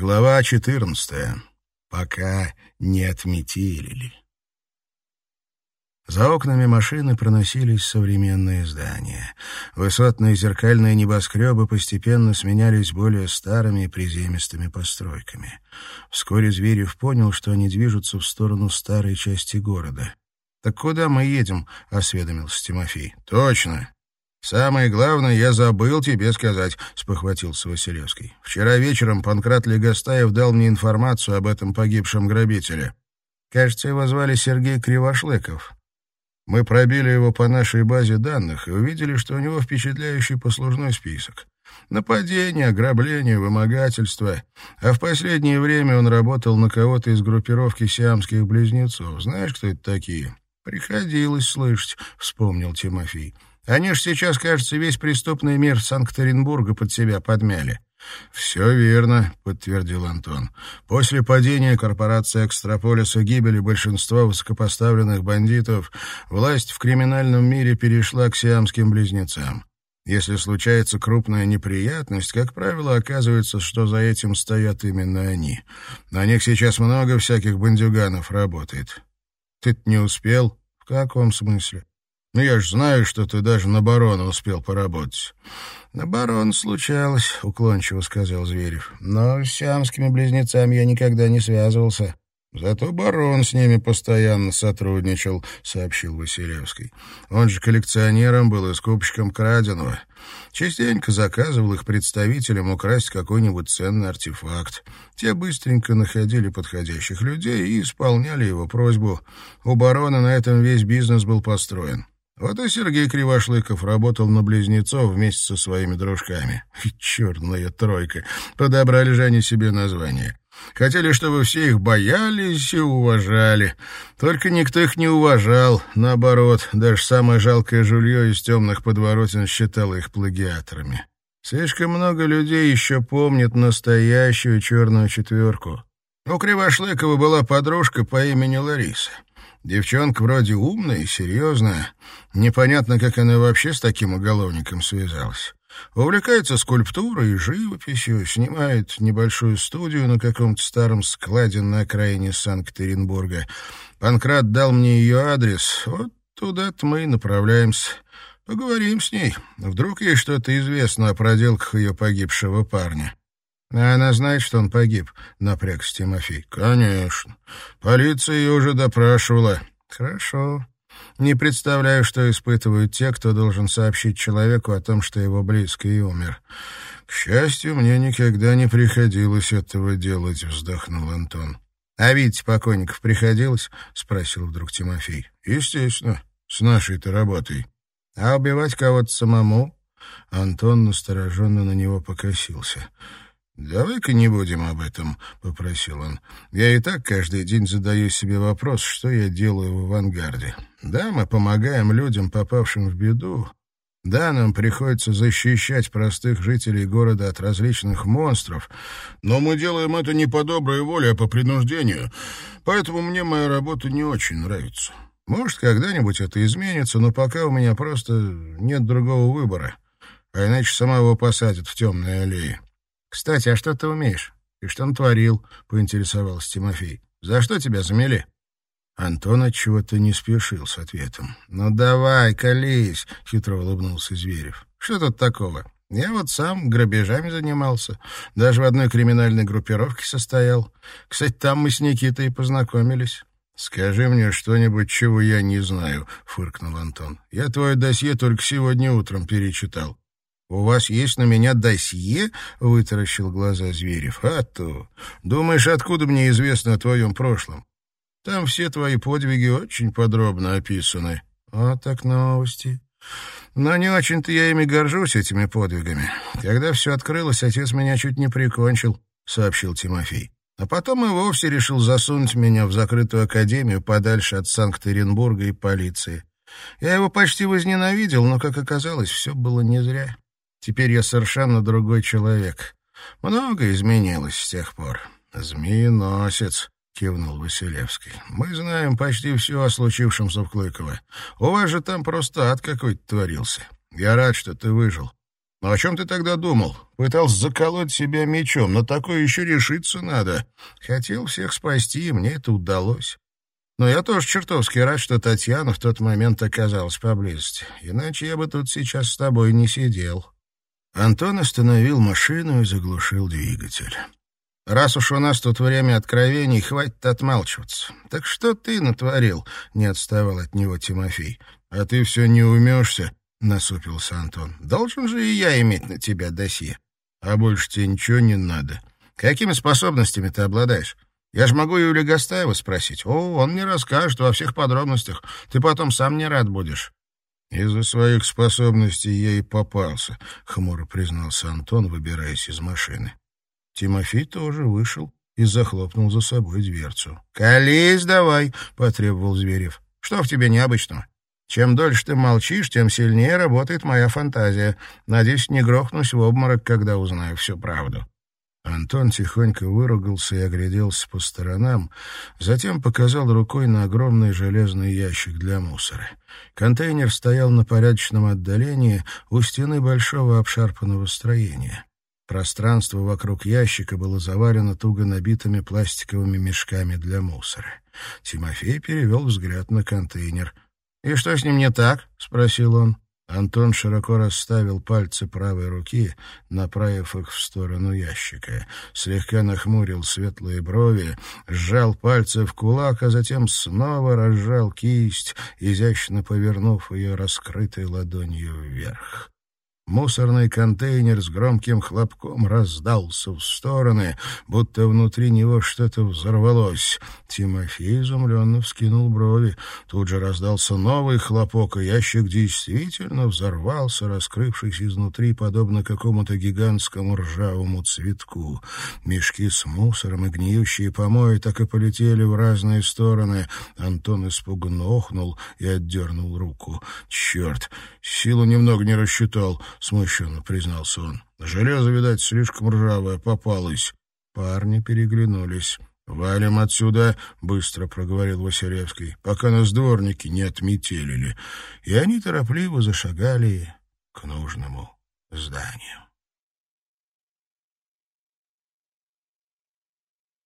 Глава 14. Пока не отметили. За окнами машины проносились современные здания. Высотные зеркальные небоскребы постепенно сменялись более старыми и приземистыми постройками. Вскоре Зверев понял, что они движутся в сторону старой части города. «Так куда мы едем?» — осведомился Тимофей. «Точно. «Самое главное, я забыл тебе сказать», — спохватился Василевский. «Вчера вечером Панкрат Легостаев дал мне информацию об этом погибшем грабителе. Кажется, его звали Сергей Кривошлыков. Мы пробили его по нашей базе данных и увидели, что у него впечатляющий послужной список. Нападение, ограбление, вымогательство. А в последнее время он работал на кого-то из группировки сиамских близнецов. Знаешь, кто это такие?» «Приходилось слышать», — вспомнил Тимофей. Они ж сейчас, кажется, весь преступный мир Санкт-Петербурга под себя подмяли. «Все верно», — подтвердил Антон. «После падения корпорации «Экстраполис» и гибели большинства высокопоставленных бандитов власть в криминальном мире перешла к сиамским близнецам. Если случается крупная неприятность, как правило, оказывается, что за этим стоят именно они. На них сейчас много всяких бандюганов работает. ты не успел? В каком смысле? Ну, я ж знаю, что ты даже на барона успел поработать. — На барон случалось, — уклончиво сказал Зверев. — Но с сиамскими близнецами я никогда не связывался. — Зато барон с ними постоянно сотрудничал, — сообщил Василевский. Он же коллекционером был и скупщиком краденого. Частенько заказывал их представителям украсть какой-нибудь ценный артефакт. Те быстренько находили подходящих людей и исполняли его просьбу. У барона на этом весь бизнес был построен. Вот и Сергей Кривошлыков работал на близнецов вместе со своими дружками. Черная тройка. Подобрали же они себе название. Хотели, чтобы все их боялись и уважали. Только никто их не уважал. Наоборот, даже самое жалкое жулье из темных подворотен считало их плагиаторами. Слишком много людей еще помнят настоящую черную четверку. У Кривошлыкова была подружка по имени Лариса. Девчонка вроде умная и серьезная. Непонятно, как она вообще с таким уголовником связалась. Увлекается скульптурой и живописью, снимает небольшую студию на каком-то старом складе на окраине Санкт-Петербурга. Панкрат дал мне ее адрес. Вот туда-то мы и направляемся. Поговорим с ней. Вдруг ей что-то известно о проделках ее погибшего парня. А она знает, что он погиб, напрягся Тимофей. Конечно. Полиция ее уже допрашивала. Хорошо. Не представляю, что испытывают те, кто должен сообщить человеку о том, что его близкий умер. К счастью, мне никогда не приходилось этого делать, вздохнул Антон. А видеть покойников приходилось? спросил вдруг Тимофей. Естественно, с нашей-то работой. А убивать кого-то самому? Антон настороженно на него покосился. «Давай-ка не будем об этом», — попросил он. «Я и так каждый день задаю себе вопрос, что я делаю в авангарде. Да, мы помогаем людям, попавшим в беду. Да, нам приходится защищать простых жителей города от различных монстров, но мы делаем это не по доброй воле, а по принуждению, поэтому мне моя работа не очень нравится. Может, когда-нибудь это изменится, но пока у меня просто нет другого выбора, а иначе самого посадят в темные аллеи». «Кстати, а что ты умеешь? И что он творил?» — поинтересовался Тимофей. «За что тебя замели?» Антон отчего-то не спешил с ответом. «Ну давай, колись!» — хитро улыбнулся Зверев. «Что тут такого? Я вот сам грабежами занимался. Даже в одной криминальной группировке состоял. Кстати, там мы с Никитой и познакомились». «Скажи мне что-нибудь, чего я не знаю», — фыркнул Антон. «Я твое досье только сегодня утром перечитал». «У вас есть на меня досье?» — вытаращил глаза Зверев. «А то! Думаешь, откуда мне известно о твоем прошлом? Там все твои подвиги очень подробно описаны». «А так новости». «Но не очень-то я ими горжусь, этими подвигами. Когда все открылось, отец меня чуть не прикончил», — сообщил Тимофей. А потом и вовсе решил засунуть меня в закрытую академию подальше от Санкт-Петербурга и полиции. Я его почти возненавидел, но, как оказалось, все было не зря. Теперь я совершенно другой человек. Много изменилось с тех пор. Змееносец, кивнул Василевский. Мы знаем почти все о случившемся в Клыково. У вас же там просто ад какой-то творился. Я рад, что ты выжил. «Ну, о чем ты тогда думал? Пытался заколоть себя мечом, но такое еще решиться надо. Хотел всех спасти, и мне это удалось. Но я тоже чертовски рад, что Татьяна в тот момент оказалась поблизости. Иначе я бы тут сейчас с тобой не сидел». Антон остановил машину и заглушил двигатель. «Раз уж у нас тут время откровений, хватит отмалчиваться. Так что ты натворил?» — не отставал от него Тимофей. «А ты все не умешься?» — насупился Антон. «Должен же и я иметь на тебя досье. А больше тебе ничего не надо. Какими способностями ты обладаешь? Я же могу Юлию Гастаева спросить. О, он мне расскажет во всех подробностях. Ты потом сам не рад будешь». «Из-за своих способностей я и попался», — хмуро признался Антон, выбираясь из машины. Тимофей тоже вышел и захлопнул за собой дверцу. «Колись давай», — потребовал Зверев. «Что в тебе необычного? Чем дольше ты молчишь, тем сильнее работает моя фантазия. Надеюсь, не грохнусь в обморок, когда узнаю всю правду». Антон тихонько выругался и огляделся по сторонам, затем показал рукой на огромный железный ящик для мусора. Контейнер стоял на порядочном отдалении у стены большого обшарпанного строения. Пространство вокруг ящика было завалено туго набитыми пластиковыми мешками для мусора. Тимофей перевел взгляд на контейнер. «И что с ним не так?» — спросил он. Антон широко расставил пальцы правой руки, направив их в сторону ящика. Слегка нахмурил светлые брови, сжал пальцы в кулак, а затем снова разжал кисть, изящно повернув ее раскрытой ладонью вверх. Мусорный контейнер с громким хлопком раздался в стороны, будто внутри него что-то взорвалось. Тимофей изумленно вскинул брови. Тут же раздался новый хлопок, и ящик действительно взорвался, раскрывшись изнутри, подобно какому-то гигантскому ржавому цветку. Мешки с мусором и гниющие помои так и полетели в разные стороны. Антон испуганно охнул и отдернул руку. «Черт! Силу немного не рассчитал!» — смущенно признался он. «Железо, видать, слишком ржавое, попалось». Парни переглянулись. «Валим отсюда», — быстро проговорил Василевский, «пока нас дворники не отметелили». И они торопливо зашагали к нужному зданию.